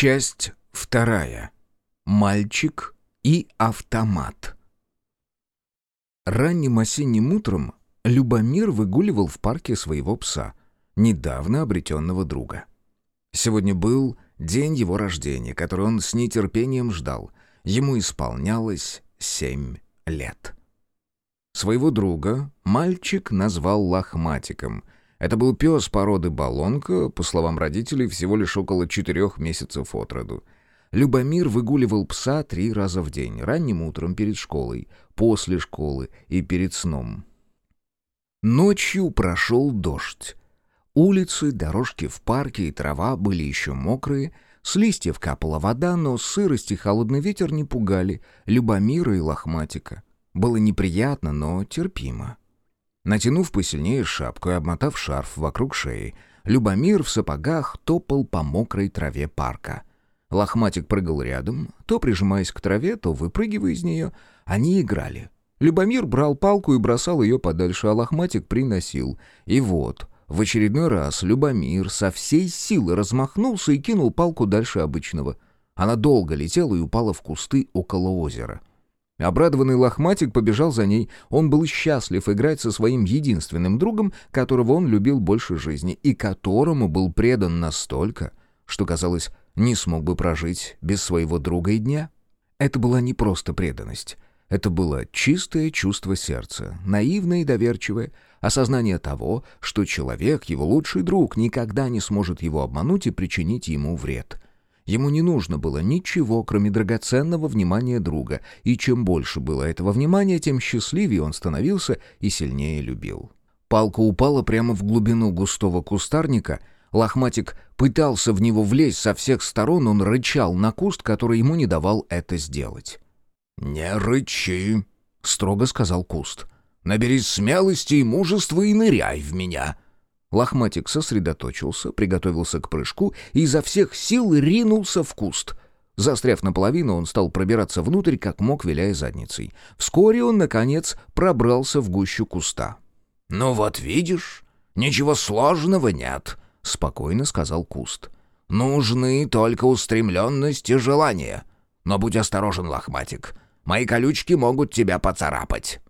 Часть вторая. Мальчик и автомат. Ранним осенним утром Любомир выгуливал в парке своего пса, недавно обретенного друга. Сегодня был день его рождения, который он с нетерпением ждал. Ему исполнялось семь лет. Своего друга мальчик назвал лохматиком. Это был пес породы балонка, по словам родителей, всего лишь около четырех месяцев от роду. Любомир выгуливал пса три раза в день, ранним утром перед школой, после школы и перед сном. Ночью прошел дождь. Улицы, дорожки в парке и трава были еще мокрые, с листьев капала вода, но сырость и холодный ветер не пугали Любомира и Лохматика. Было неприятно, но терпимо. Натянув посильнее шапку и обмотав шарф вокруг шеи, Любомир в сапогах топал по мокрой траве парка. Лохматик прыгал рядом, то прижимаясь к траве, то выпрыгивая из нее. Они играли. Любомир брал палку и бросал ее подальше, а лохматик приносил. И вот, в очередной раз Любомир со всей силы размахнулся и кинул палку дальше обычного. Она долго летела и упала в кусты около озера. Обрадованный лохматик побежал за ней. Он был счастлив играть со своим единственным другом, которого он любил больше жизни, и которому был предан настолько, что, казалось, не смог бы прожить без своего друга и дня. Это была не просто преданность. Это было чистое чувство сердца, наивное и доверчивое, осознание того, что человек, его лучший друг, никогда не сможет его обмануть и причинить ему вред. Ему не нужно было ничего, кроме драгоценного внимания друга, и чем больше было этого внимания, тем счастливее он становился и сильнее любил. Палка упала прямо в глубину густого кустарника — Лохматик пытался в него влезть со всех сторон, он рычал на куст, который ему не давал это сделать. «Не рычи», — строго сказал куст. «Наберись смелости и мужества и ныряй в меня». Лохматик сосредоточился, приготовился к прыжку и изо всех сил ринулся в куст. Застряв наполовину, он стал пробираться внутрь, как мог, виляя задницей. Вскоре он, наконец, пробрался в гущу куста. «Ну вот видишь, ничего сложного нет», — спокойно сказал куст. «Нужны только устремленность и желание. Но будь осторожен, лохматик. Мои колючки могут тебя поцарапать».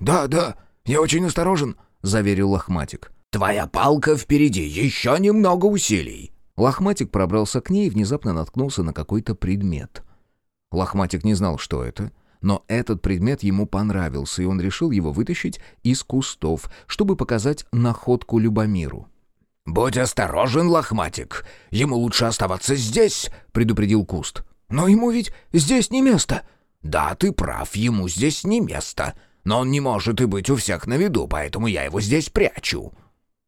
«Да, да, я очень осторожен», — заверил Лохматик. «Твоя палка впереди, еще немного усилий». Лохматик пробрался к ней и внезапно наткнулся на какой-то предмет. Лохматик не знал, что это, но этот предмет ему понравился, и он решил его вытащить из кустов, чтобы показать находку Любомиру. «Будь осторожен, лохматик, ему лучше оставаться здесь», — предупредил куст. «Но ему ведь здесь не место». «Да, ты прав, ему здесь не место. Но он не может и быть у всех на виду, поэтому я его здесь прячу».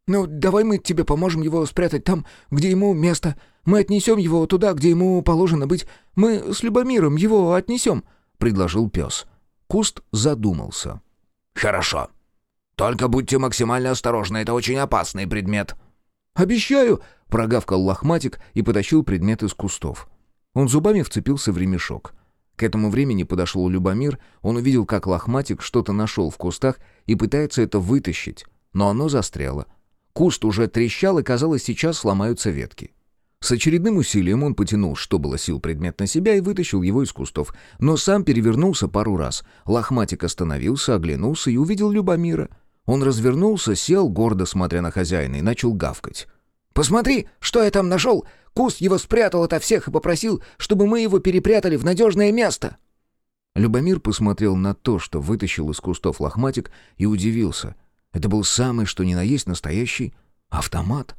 «Ну, давай мы тебе поможем его спрятать там, где ему место. Мы отнесем его туда, где ему положено быть. Мы с Любомиром его отнесем», — предложил пес. Куст задумался. «Хорошо. Только будьте максимально осторожны, это очень опасный предмет». «Обещаю!» — прогавкал лохматик и потащил предмет из кустов. Он зубами вцепился в ремешок. К этому времени подошел Любомир, он увидел, как лохматик что-то нашел в кустах и пытается это вытащить, но оно застряло. Куст уже трещал, и, казалось, сейчас сломаются ветки. С очередным усилием он потянул, что было сил предмет на себя, и вытащил его из кустов, но сам перевернулся пару раз. Лохматик остановился, оглянулся и увидел Любомира. Он развернулся, сел, гордо смотря на хозяина, и начал гавкать. «Посмотри, что я там нашел! Куст его спрятал ото всех и попросил, чтобы мы его перепрятали в надежное место!» Любомир посмотрел на то, что вытащил из кустов лохматик, и удивился. Это был самый, что ни на есть, настоящий автомат.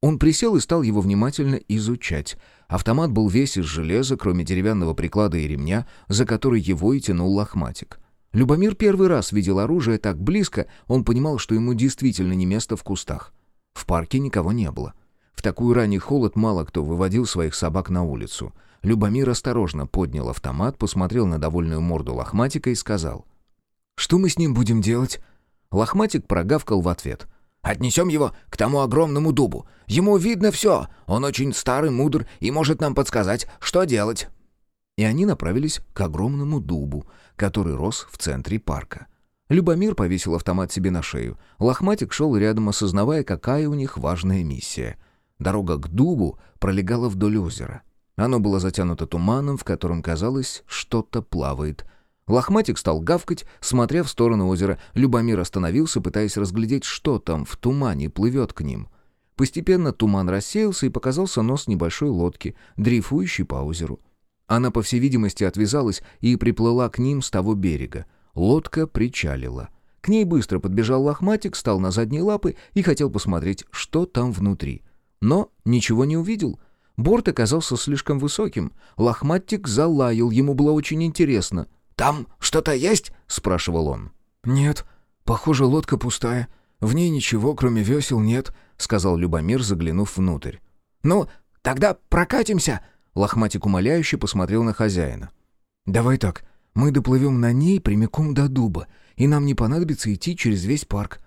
Он присел и стал его внимательно изучать. Автомат был весь из железа, кроме деревянного приклада и ремня, за который его и тянул лохматик. Любомир первый раз видел оружие так близко, он понимал, что ему действительно не место в кустах. В парке никого не было. В такую ранний холод мало кто выводил своих собак на улицу. Любомир осторожно поднял автомат, посмотрел на довольную морду лохматика и сказал. «Что мы с ним будем делать?» Лохматик прогавкал в ответ. «Отнесем его к тому огромному дубу. Ему видно все. Он очень старый, мудр и может нам подсказать, что делать». И они направились к огромному дубу, который рос в центре парка. Любомир повесил автомат себе на шею. Лохматик шел рядом, осознавая, какая у них важная миссия. Дорога к дубу пролегала вдоль озера. Оно было затянуто туманом, в котором, казалось, что-то плавает. Лохматик стал гавкать, смотря в сторону озера. Любомир остановился, пытаясь разглядеть, что там в тумане плывет к ним. Постепенно туман рассеялся, и показался нос небольшой лодки, дрейфующей по озеру. Она, по всей видимости, отвязалась и приплыла к ним с того берега. Лодка причалила. К ней быстро подбежал лохматик, стал на задние лапы и хотел посмотреть, что там внутри. Но ничего не увидел. Борт оказался слишком высоким. Лохматик залаял, ему было очень интересно. «Там что-то есть?» — спрашивал он. «Нет, похоже, лодка пустая. В ней ничего, кроме весел, нет», — сказал Любомир, заглянув внутрь. «Ну, тогда прокатимся!» Лохматик умоляюще посмотрел на хозяина. «Давай так, мы доплывем на ней прямиком до дуба, и нам не понадобится идти через весь парк».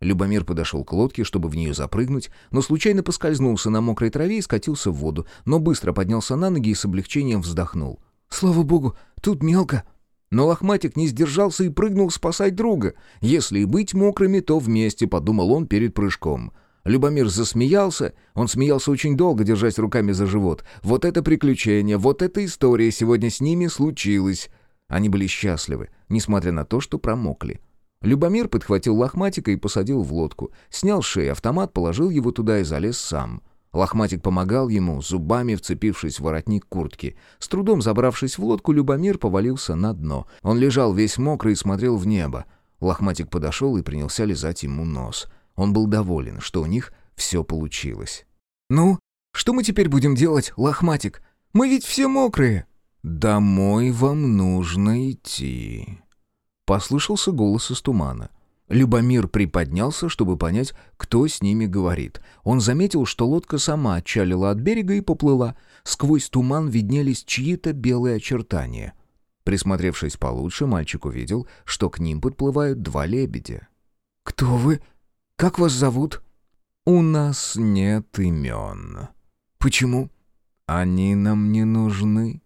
Любомир подошел к лодке, чтобы в нее запрыгнуть, но случайно поскользнулся на мокрой траве и скатился в воду, но быстро поднялся на ноги и с облегчением вздохнул. «Слава богу, тут мелко!» Но лохматик не сдержался и прыгнул спасать друга. Если и быть мокрыми, то вместе, подумал он перед прыжком. Любомир засмеялся. Он смеялся очень долго, держась руками за живот. Вот это приключение, вот эта история сегодня с ними случилась. Они были счастливы, несмотря на то, что промокли. Любомир подхватил лохматика и посадил в лодку. Снял с шеи автомат, положил его туда и залез сам. Лохматик помогал ему, зубами вцепившись в воротник куртки. С трудом забравшись в лодку, Любомир повалился на дно. Он лежал весь мокрый и смотрел в небо. Лохматик подошел и принялся лизать ему нос. Он был доволен, что у них все получилось. «Ну, что мы теперь будем делать, Лохматик? Мы ведь все мокрые!» «Домой вам нужно идти», — послышался голос из тумана. Любомир приподнялся, чтобы понять, кто с ними говорит. Он заметил, что лодка сама отчалила от берега и поплыла. Сквозь туман виднелись чьи-то белые очертания. Присмотревшись получше, мальчик увидел, что к ним подплывают два лебедя. «Кто вы? Как вас зовут?» «У нас нет имен». «Почему?» «Они нам не нужны».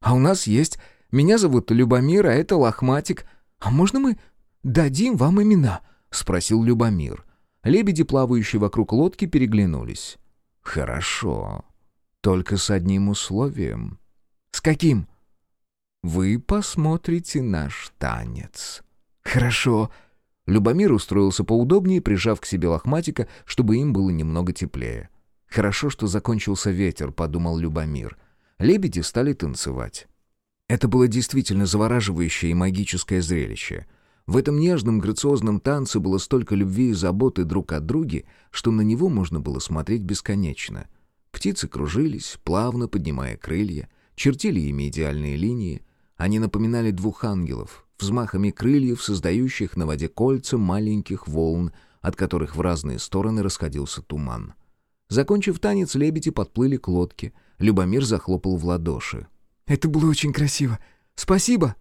«А у нас есть. Меня зовут Любомир, а это Лохматик. А можно мы дадим вам имена?» — спросил Любомир. Лебеди, плавающие вокруг лодки, переглянулись. «Хорошо. Только с одним условием». «С каким?» «Вы посмотрите наш танец». «Хорошо». Любомир устроился поудобнее, прижав к себе лохматика, чтобы им было немного теплее. «Хорошо, что закончился ветер», — подумал Любомир. Лебеди стали танцевать. Это было действительно завораживающее и магическое зрелище. В этом нежном, грациозном танце было столько любви и заботы друг от друга, что на него можно было смотреть бесконечно. Птицы кружились, плавно поднимая крылья, чертили ими идеальные линии. Они напоминали двух ангелов, взмахами крыльев, создающих на воде кольца маленьких волн, от которых в разные стороны расходился туман. Закончив танец, лебеди подплыли к лодке. Любомир захлопал в ладоши. «Это было очень красиво. Спасибо!»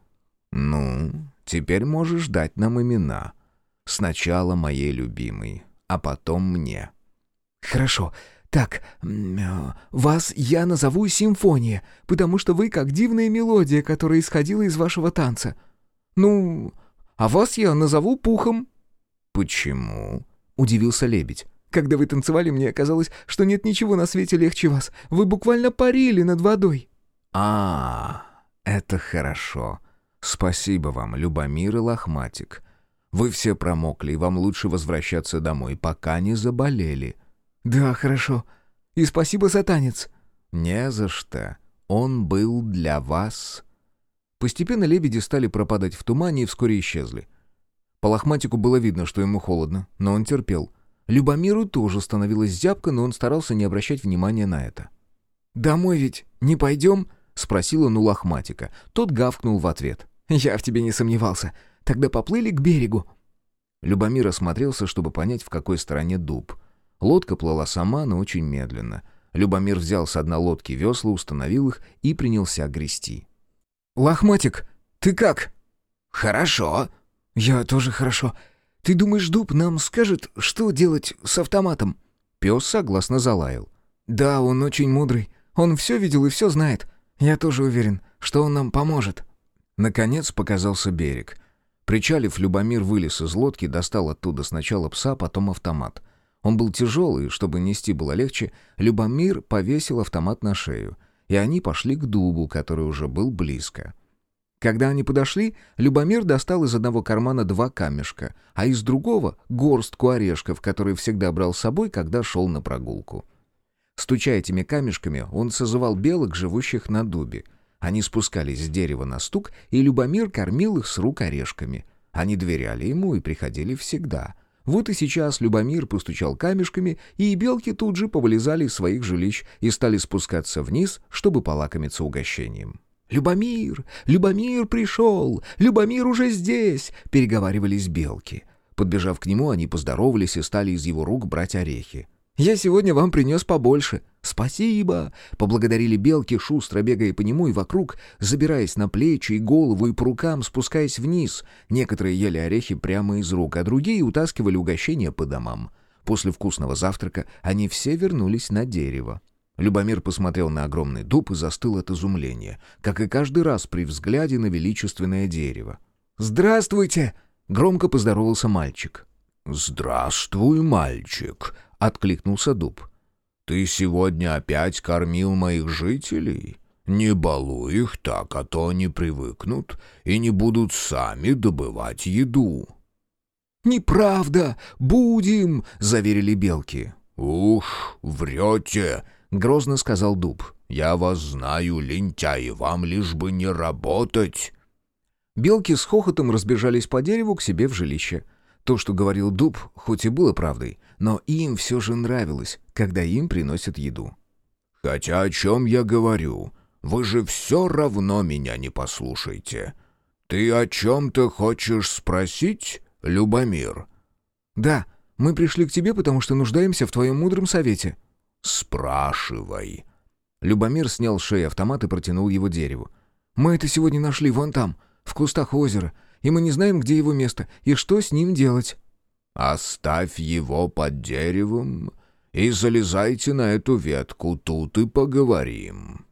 «Ну, теперь можешь дать нам имена. Сначала моей любимой, а потом мне». «Хорошо. Так, вас я назову Симфония, потому что вы как дивная мелодия, которая исходила из вашего танца. Ну, а вас я назову Пухом». «Почему?» — удивился лебедь. «Когда вы танцевали, мне казалось, что нет ничего на свете легче вас. Вы буквально парили над водой». «А, это хорошо. Спасибо вам, Любомир и Лохматик. Вы все промокли, и вам лучше возвращаться домой, пока не заболели». «Да, хорошо. И спасибо за танец». «Не за что. Он был для вас». Постепенно лебеди стали пропадать в тумане и вскоре исчезли. По лохматику было видно, что ему холодно, но он терпел. Любомиру тоже становилось зябко, но он старался не обращать внимания на это. «Домой ведь не пойдем?» — спросил он у лохматика. Тот гавкнул в ответ. «Я в тебе не сомневался. Тогда поплыли к берегу». Любомир осмотрелся, чтобы понять, в какой стороне дуб. Лодка плыла сама, но очень медленно. Любомир взял с одной лодки весла, установил их и принялся грести. «Лохматик, ты как?» «Хорошо». «Я тоже хорошо. Ты думаешь, дуб нам скажет, что делать с автоматом?» Пес согласно залаял. «Да, он очень мудрый. Он все видел и все знает. Я тоже уверен, что он нам поможет». Наконец показался берег. Причалив, Любомир вылез из лодки, достал оттуда сначала пса, потом автомат — он был тяжелый, чтобы нести было легче, Любомир повесил автомат на шею. и они пошли к дубу, который уже был близко. Когда они подошли, Любомир достал из одного кармана два камешка, а из другого — горстку орешков, которые всегда брал с собой, когда шел на прогулку. Стуча этими камешками, он созывал белок, живущих на дубе. Они спускались с дерева на стук, и Любомир кормил их с рук орешками. Они доверяли ему и приходили всегда. Вот и сейчас Любомир постучал камешками, и белки тут же повылезали из своих жилищ и стали спускаться вниз, чтобы полакомиться угощением. «Любомир! Любомир пришел! Любомир уже здесь!» — переговаривались белки. Подбежав к нему, они поздоровались и стали из его рук брать орехи. «Я сегодня вам принес побольше». «Спасибо!» — поблагодарили белки, шустро бегая по нему и вокруг, забираясь на плечи и голову и по рукам, спускаясь вниз. Некоторые ели орехи прямо из рук, а другие утаскивали угощения по домам. После вкусного завтрака они все вернулись на дерево. Любомир посмотрел на огромный дуб и застыл от изумления, как и каждый раз при взгляде на величественное дерево. «Здравствуйте!» — громко поздоровался мальчик. «Здравствуй, мальчик!» — откликнулся дуб. «Ты сегодня опять кормил моих жителей? Не балуй их так, а то они привыкнут и не будут сами добывать еду». «Неправда! Будем!» — заверили белки. «Ух, врете!» — грозно сказал дуб. «Я вас знаю, лентяи, вам лишь бы не работать!» Белки с хохотом разбежались по дереву к себе в жилище. То, что говорил дуб, хоть и было правдой, но им все же нравилось, когда им приносят еду. «Хотя о чем я говорю? Вы же все равно меня не послушаете. Ты о чем-то хочешь спросить, Любомир?» «Да, мы пришли к тебе, потому что нуждаемся в твоем мудром совете». «Спрашивай». Любомир снял с шеи автомат и протянул его дереву. «Мы это сегодня нашли вон там, в кустах озера, и мы не знаем, где его место и что с ним делать». «Оставь его под деревом и залезайте на эту ветку, тут и поговорим».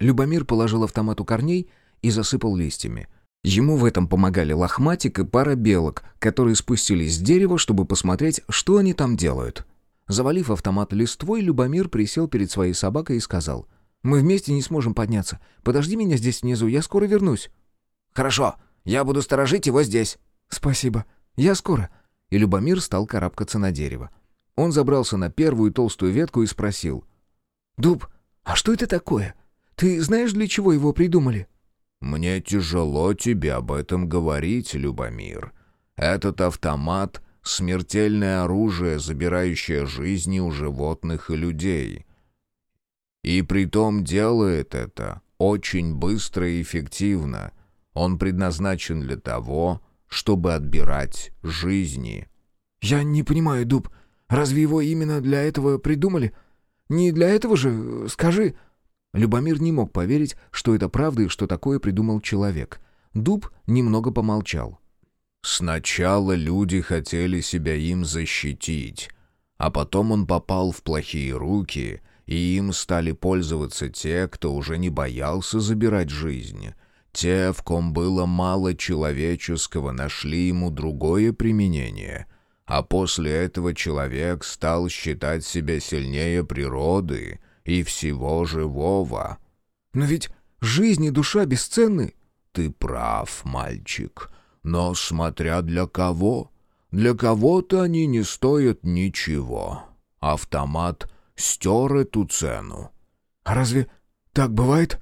Любомир положил автомат у корней и засыпал листьями. Ему в этом помогали лохматик и пара белок, которые спустились с дерева, чтобы посмотреть, что они там делают. Завалив автомат листвой, Любомир присел перед своей собакой и сказал, «Мы вместе не сможем подняться. Подожди меня здесь внизу, я скоро вернусь». «Хорошо, я буду сторожить его здесь». «Спасибо. Я скоро». И Любомир стал карабкаться на дерево. Он забрался на первую толстую ветку и спросил. «Дуб, а что это такое? Ты знаешь, для чего его придумали?» «Мне тяжело тебе об этом говорить, Любомир. Этот автомат — смертельное оружие, забирающее жизни у животных и людей. И притом делает это очень быстро и эффективно. Он предназначен для того, чтобы отбирать жизни». «Я не понимаю, Дуб, разве его именно для этого придумали? Не для этого же, скажи...» Любомир не мог поверить, что это правда и что такое придумал человек. Дуб немного помолчал. «Сначала люди хотели себя им защитить, а потом он попал в плохие руки, и им стали пользоваться те, кто уже не боялся забирать жизнь. Те, в ком было мало человеческого, нашли ему другое применение, а после этого человек стал считать себя сильнее природы и всего живого. «Но ведь жизнь и душа бесценны». «Ты прав, мальчик, но смотря для кого. Для кого-то они не стоят ничего. Автомат стер эту цену». «А разве так бывает?»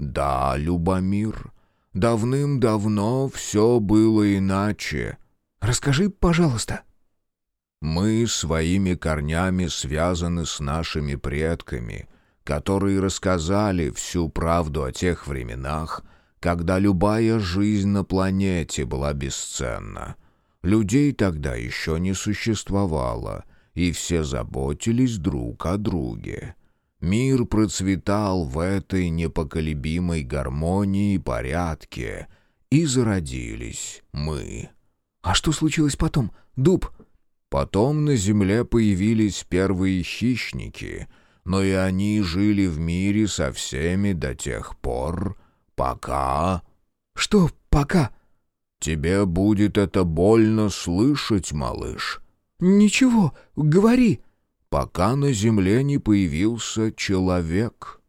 «Да, Любомир, давным-давно все было иначе». «Расскажи, пожалуйста». «Мы своими корнями связаны с нашими предками, которые рассказали всю правду о тех временах, когда любая жизнь на планете была бесценна. Людей тогда еще не существовало, и все заботились друг о друге». Мир процветал в этой непоколебимой гармонии и порядке, и зародились мы. А что случилось потом, дуб? Потом на земле появились первые хищники, но и они жили в мире со всеми до тех пор, пока... Что «пока»? Тебе будет это больно слышать, малыш. Ничего, говори пока на земле не появился человек.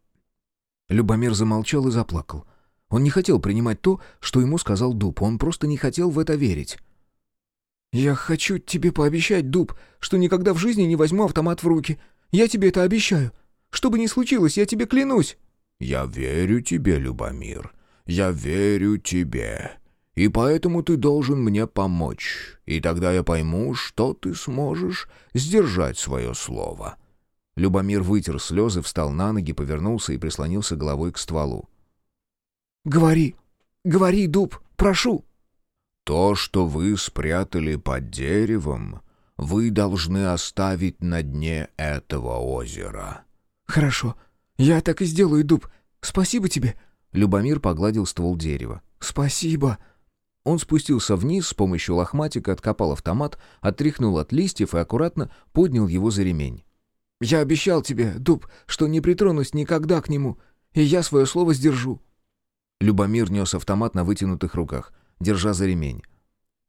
Любомир замолчал и заплакал. Он не хотел принимать то, что ему сказал Дуб, он просто не хотел в это верить. «Я хочу тебе пообещать, Дуб, что никогда в жизни не возьму автомат в руки. Я тебе это обещаю. Что бы ни случилось, я тебе клянусь». «Я верю тебе, Любомир. Я верю тебе. И поэтому ты должен мне помочь. И тогда я пойму, что ты сможешь сдержать свое слово». Любомир вытер слезы, встал на ноги, повернулся и прислонился головой к стволу. «Говори, говори, Дуб, прошу!» «То, что вы спрятали под деревом, вы должны оставить на дне этого озера». «Хорошо, я так и сделаю, Дуб. Спасибо тебе». Любомир погладил ствол дерева. «Спасибо». Он спустился вниз, с помощью лохматика откопал автомат, отряхнул от листьев и аккуратно поднял его за ремень. «Я обещал тебе, Дуб, что не притронусь никогда к нему, и я свое слово сдержу». Любомир нес автомат на вытянутых руках, держа за ремень.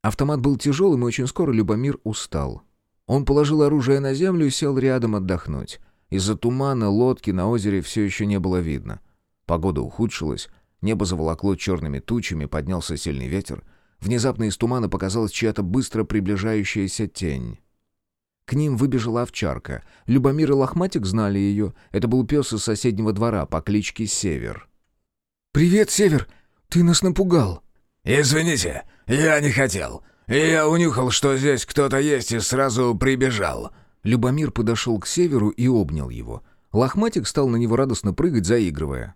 Автомат был тяжелым, и очень скоро Любомир устал. Он положил оружие на землю и сел рядом отдохнуть. Из-за тумана лодки на озере все еще не было видно. Погода ухудшилась, небо заволокло черными тучами, поднялся сильный ветер. Внезапно из тумана показалась чья-то быстро приближающаяся тень. К ним выбежала овчарка. Любомир и Лохматик знали ее. Это был пес из соседнего двора по кличке Север. «Привет, Север! Ты нас напугал!» «Извините, я не хотел. Я унюхал, что здесь кто-то есть, и сразу прибежал». Любомир подошел к Северу и обнял его. Лохматик стал на него радостно прыгать, заигрывая.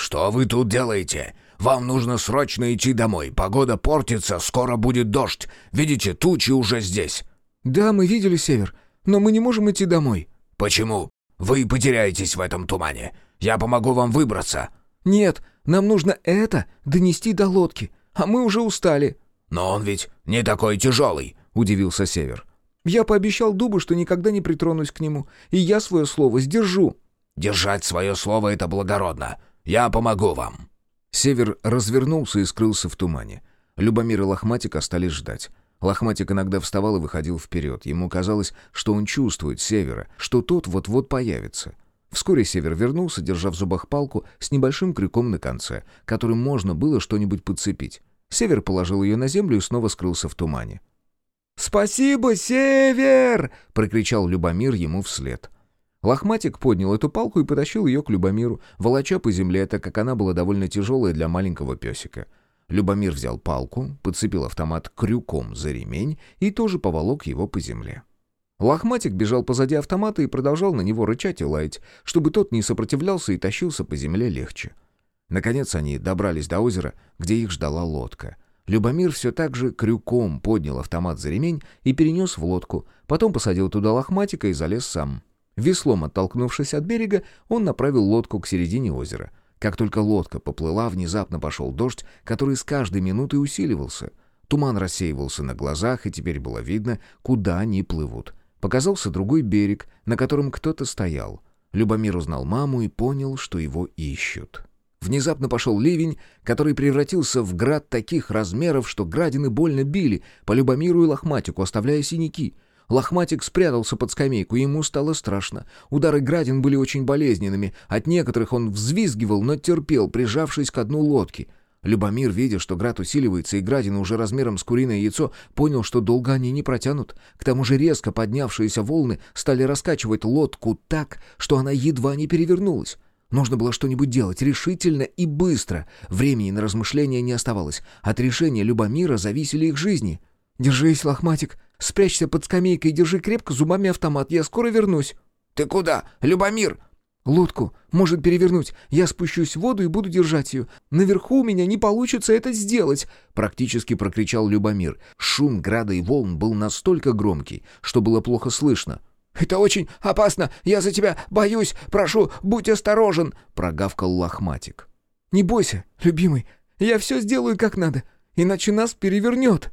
«Что вы тут делаете? Вам нужно срочно идти домой. Погода портится, скоро будет дождь. Видите, тучи уже здесь». «Да, мы видели Север, но мы не можем идти домой». «Почему? Вы потеряетесь в этом тумане. Я помогу вам выбраться». «Нет, нам нужно это донести до лодки, а мы уже устали». «Но он ведь не такой тяжелый», — удивился Север. «Я пообещал Дубу, что никогда не притронусь к нему, и я свое слово сдержу». «Держать свое слово — это благородно. Я помогу вам». Север развернулся и скрылся в тумане. Любомир и Лохматик остались ждать. Лохматик иногда вставал и выходил вперед. Ему казалось, что он чувствует Севера, что тот вот-вот появится. Вскоре Север вернулся, держа в зубах палку с небольшим крюком на конце, которым можно было что-нибудь подцепить. Север положил ее на землю и снова скрылся в тумане. «Спасибо, Север!» — прокричал Любомир ему вслед. Лохматик поднял эту палку и потащил ее к Любомиру, волоча по земле, так как она была довольно тяжелая для маленького песика. Любомир взял палку, подцепил автомат крюком за ремень и тоже поволок его по земле. Лохматик бежал позади автомата и продолжал на него рычать и лаять, чтобы тот не сопротивлялся и тащился по земле легче. Наконец они добрались до озера, где их ждала лодка. Любомир все так же крюком поднял автомат за ремень и перенес в лодку, потом посадил туда лохматика и залез сам. Веслом оттолкнувшись от берега, он направил лодку к середине озера. Как только лодка поплыла, внезапно пошел дождь, который с каждой минутой усиливался. Туман рассеивался на глазах, и теперь было видно, куда они плывут. Показался другой берег, на котором кто-то стоял. Любомир узнал маму и понял, что его ищут. Внезапно пошел ливень, который превратился в град таких размеров, что градины больно били по Любомиру и Лохматику, оставляя синяки. Лохматик спрятался под скамейку, ему стало страшно. Удары градин были очень болезненными, от некоторых он взвизгивал, но терпел, прижавшись к дну лодки — Любомир, видя, что град усиливается и градина уже размером с куриное яйцо, понял, что долго они не протянут. К тому же резко поднявшиеся волны стали раскачивать лодку так, что она едва не перевернулась. Нужно было что-нибудь делать решительно и быстро. Времени на размышления не оставалось. От решения Любомира зависели их жизни. «Держись, лохматик. Спрячься под скамейкой и держи крепко зубами автомат. Я скоро вернусь». «Ты куда, Любомир?» Лодку может перевернуть. Я спущусь в воду и буду держать ее. Наверху у меня не получится это сделать!» Практически прокричал Любомир. Шум града и волн был настолько громкий, что было плохо слышно. «Это очень опасно! Я за тебя боюсь! Прошу, будь осторожен!» Прогавкал лохматик. «Не бойся, любимый, я все сделаю как надо, иначе нас перевернет!»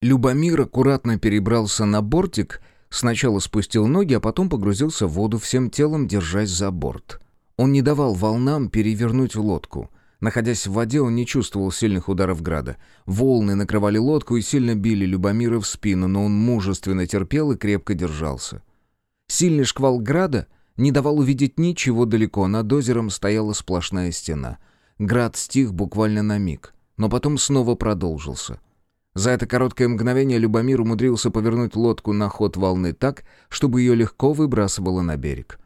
Любомир аккуратно перебрался на бортик Сначала спустил ноги, а потом погрузился в воду всем телом, держась за борт. Он не давал волнам перевернуть лодку. Находясь в воде, он не чувствовал сильных ударов града. Волны накрывали лодку и сильно били Любомира в спину, но он мужественно терпел и крепко держался. Сильный шквал града не давал увидеть ничего далеко, над озером стояла сплошная стена. Град стих буквально на миг, но потом снова продолжился. За это короткое мгновение Любомир умудрился повернуть лодку на ход волны так, чтобы ее легко выбрасывало на берег.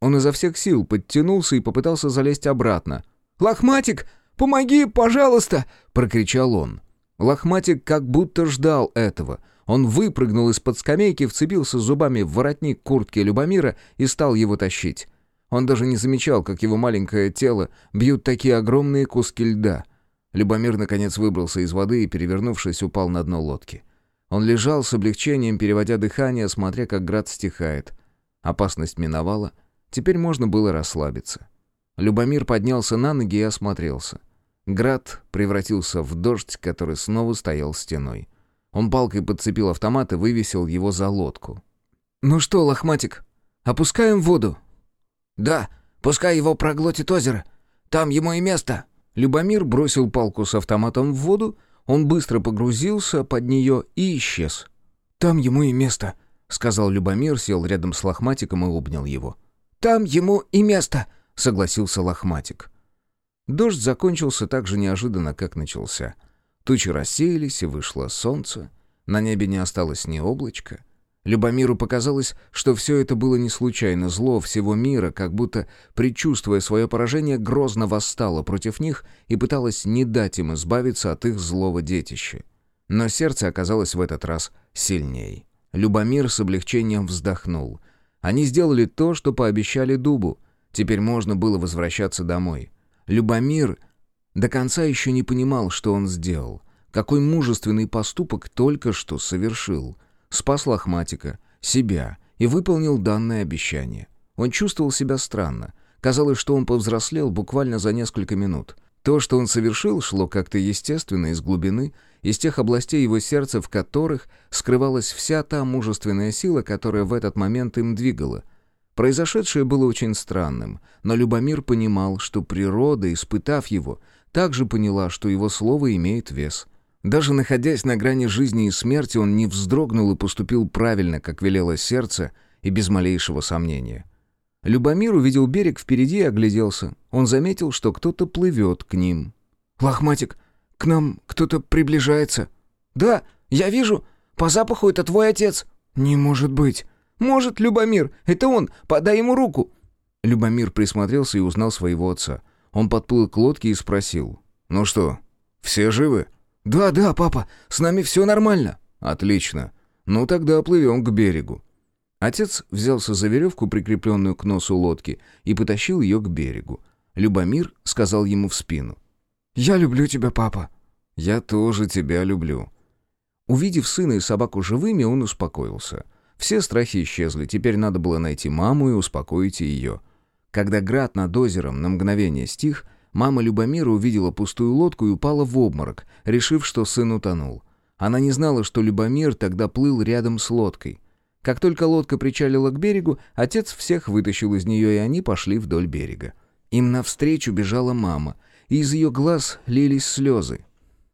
Он изо всех сил подтянулся и попытался залезть обратно. «Лохматик, помоги, пожалуйста!» — прокричал он. Лохматик как будто ждал этого. Он выпрыгнул из-под скамейки, вцепился зубами в воротник куртки Любомира и стал его тащить. Он даже не замечал, как его маленькое тело бьют такие огромные куски льда. Любомир, наконец, выбрался из воды и, перевернувшись, упал на дно лодки. Он лежал с облегчением, переводя дыхание, смотря, как град стихает. Опасность миновала. Теперь можно было расслабиться. Любомир поднялся на ноги и осмотрелся. Град превратился в дождь, который снова стоял стеной. Он палкой подцепил автомат и вывесил его за лодку. «Ну что, лохматик, опускаем воду?» «Да, пускай его проглотит озеро. Там ему и место». Любомир бросил палку с автоматом в воду, он быстро погрузился под нее и исчез. «Там ему и место», — сказал Любомир, сел рядом с лохматиком и обнял его. «Там ему и место», — согласился лохматик. Дождь закончился так же неожиданно, как начался. Тучи рассеялись, и вышло солнце. На небе не осталось ни облачка. Любомиру показалось, что все это было не случайно. Зло всего мира, как будто, предчувствуя свое поражение, грозно восстало против них и пыталось не дать им избавиться от их злого детища. Но сердце оказалось в этот раз сильней. Любомир с облегчением вздохнул. Они сделали то, что пообещали дубу. Теперь можно было возвращаться домой. Любомир до конца еще не понимал, что он сделал. Какой мужественный поступок только что совершил. Спас лохматика, себя и выполнил данное обещание. Он чувствовал себя странно. Казалось, что он повзрослел буквально за несколько минут. То, что он совершил, шло как-то естественно из глубины, из тех областей его сердца, в которых скрывалась вся та мужественная сила, которая в этот момент им двигала — Произошедшее было очень странным, но Любомир понимал, что природа, испытав его, также поняла, что его слово имеет вес. Даже находясь на грани жизни и смерти, он не вздрогнул и поступил правильно, как велело сердце, и без малейшего сомнения. Любомир увидел берег впереди и огляделся. Он заметил, что кто-то плывет к ним. «Лохматик, к нам кто-то приближается». «Да, я вижу. По запаху это твой отец». «Не может быть». «Может, Любомир, это он, подай ему руку!» Любомир присмотрелся и узнал своего отца. Он подплыл к лодке и спросил. «Ну что, все живы?» «Да, да, папа, с нами все нормально». «Отлично. Ну тогда плывем к берегу». Отец взялся за веревку, прикрепленную к носу лодки, и потащил ее к берегу. Любомир сказал ему в спину. «Я люблю тебя, папа». «Я тоже тебя люблю». Увидев сына и собаку живыми, он успокоился — все страхи исчезли, теперь надо было найти маму и успокоить ее. Когда град над озером на мгновение стих, мама Любомира увидела пустую лодку и упала в обморок, решив, что сын утонул. Она не знала, что Любомир тогда плыл рядом с лодкой. Как только лодка причалила к берегу, отец всех вытащил из нее, и они пошли вдоль берега. Им навстречу бежала мама, и из ее глаз лились слезы.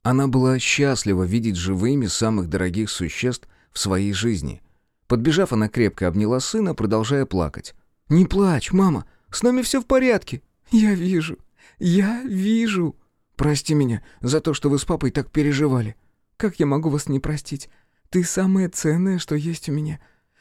Она была счастлива видеть живыми самых дорогих существ в своей жизни — Подбежав, она крепко обняла сына, продолжая плакать. «Не плачь, мама, с нами все в порядке». «Я вижу, я вижу». «Прости меня за то, что вы с папой так переживали. Как я могу вас не простить? Ты самое ценное, что есть у меня.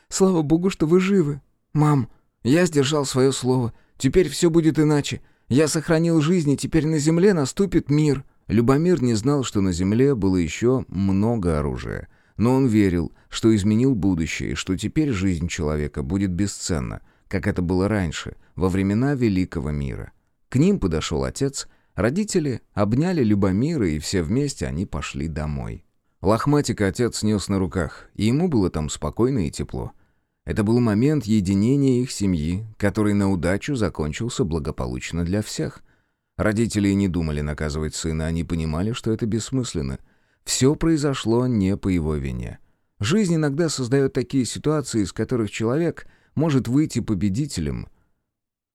Слава богу, что вы живы». «Мам, я сдержал свое слово. Теперь все будет иначе. Я сохранил жизнь, и теперь на земле наступит мир». Любомир не знал, что на земле было еще много оружия — но он верил, что изменил будущее, и что теперь жизнь человека будет бесценна, как это было раньше, во времена великого мира. К ним подошел отец, родители обняли Любомира, и все вместе они пошли домой. Лохматика отец снес на руках, и ему было там спокойно и тепло. Это был момент единения их семьи, который на удачу закончился благополучно для всех. Родители не думали наказывать сына, они понимали, что это бессмысленно — все произошло не по его вине. Жизнь иногда создает такие ситуации, из которых человек может выйти победителем.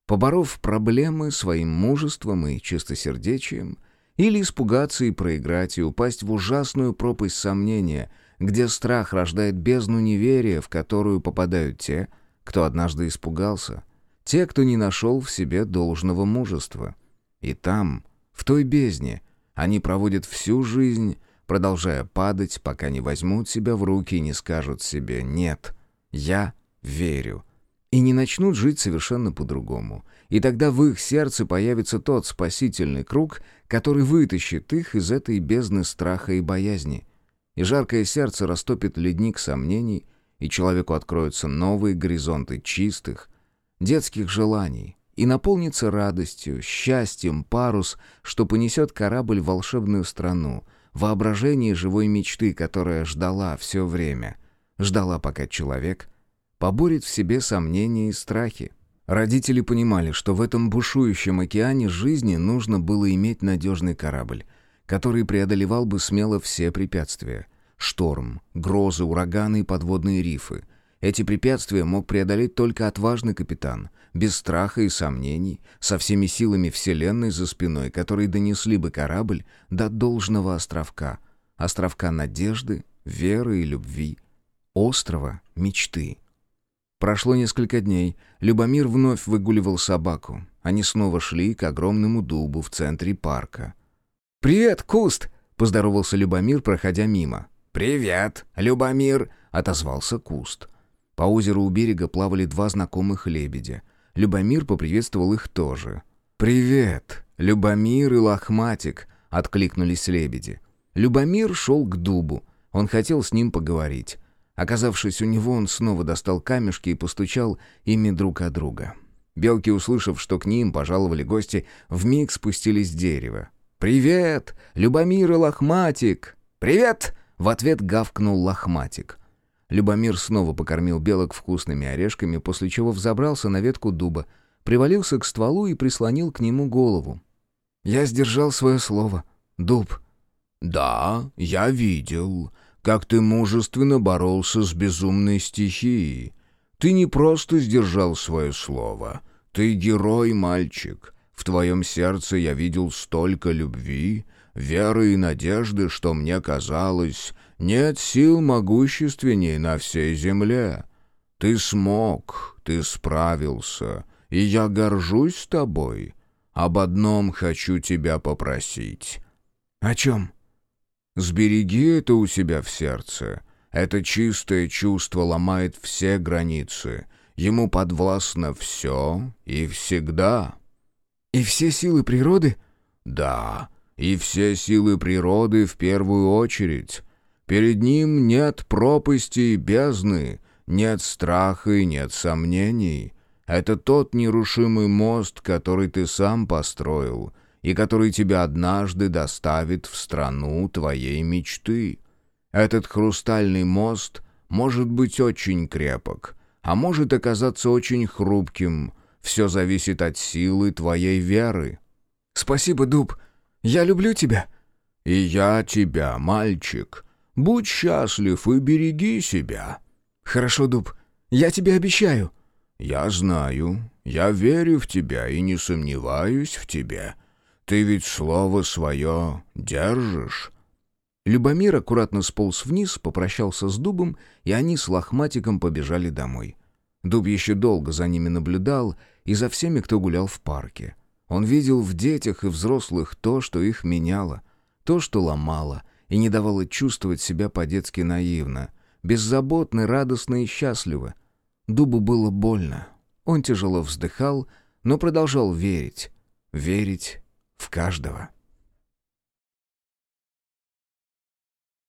Поборов проблемы своим мужеством и чистосердечием, или испугаться и проиграть, и упасть в ужасную пропасть сомнения, где страх рождает бездну неверия, в которую попадают те, кто однажды испугался, Те, кто не нашел в себе должного мужества. И там, в той бездне, они проводят всю жизнь, продолжая падать, пока не возьмут себя в руки и не скажут себе «нет, я верю». И не начнут жить совершенно по-другому. И тогда в их сердце появится тот спасительный круг, который вытащит их из этой бездны страха и боязни. И жаркое сердце растопит ледник сомнений, и человеку откроются новые горизонты чистых, детских желаний, и наполнится радостью, счастьем парус, что понесет корабль в волшебную страну, воображение живой мечты, которая ждала все время, ждала, пока человек поборет в себе сомнения и страхи. Родители понимали, что в этом бушующем океане жизни нужно было иметь надежный корабль, который преодолевал бы смело все препятствия. Шторм, грозы, ураганы и подводные рифы. Эти препятствия мог преодолеть только отважный капитан, без страха и сомнений, со всеми силами Вселенной за спиной, которые донесли бы корабль до должного островка, островка надежды, веры и любви, острова мечты. Прошло несколько дней. Любомир вновь выгуливал собаку. Они снова шли к огромному дубу в центре парка. «Привет, Куст!» — поздоровался Любомир, проходя мимо. «Привет, Любомир!» — отозвался Куст. По озеру у берега плавали два знакомых лебедя. Любомир поприветствовал их тоже. «Привет, Любомир и Лохматик!» — откликнулись лебеди. Любомир шел к дубу. Он хотел с ним поговорить. Оказавшись у него, он снова достал камешки и постучал ими друг от друга. Белки, услышав, что к ним пожаловали гости, вмиг спустились с дерева. «Привет! Любомир и Лохматик!» «Привет!» — в ответ гавкнул Лохматик. Любомир снова покормил белок вкусными орешками, после чего взобрался на ветку дуба, привалился к стволу и прислонил к нему голову. «Я сдержал свое слово. Дуб». «Да, я видел как ты мужественно боролся с безумной стихией. Ты не просто сдержал свое слово. Ты герой, мальчик. В твоем сердце я видел столько любви, веры и надежды, что мне казалось, нет сил могущественней на всей земле. Ты смог, ты справился, и я горжусь тобой. Об одном хочу тебя попросить». «О чем?» Сбереги это у себя в сердце. Это чистое чувство ломает все границы. Ему подвластно все и всегда. И все силы природы? Да, и все силы природы в первую очередь. Перед ним нет пропасти и бездны, нет страха и нет сомнений. Это тот нерушимый мост, который ты сам построил — и который тебя однажды доставит в страну твоей мечты. Этот хрустальный мост может быть очень крепок, а может оказаться очень хрупким. Все зависит от силы твоей веры. Спасибо, Дуб. Я люблю тебя. И я тебя, мальчик. Будь счастлив и береги себя. Хорошо, Дуб. Я тебе обещаю. Я знаю. Я верю в тебя и не сомневаюсь в тебе. Ты ведь слово свое держишь». Любомир аккуратно сполз вниз, попрощался с дубом, и они с лохматиком побежали домой. Дуб еще долго за ними наблюдал и за всеми, кто гулял в парке. Он видел в детях и взрослых то, что их меняло, то, что ломало и не давало чувствовать себя по-детски наивно, беззаботно, радостно и счастливо. Дубу было больно. Он тяжело вздыхал, но продолжал верить. Верить в каждого.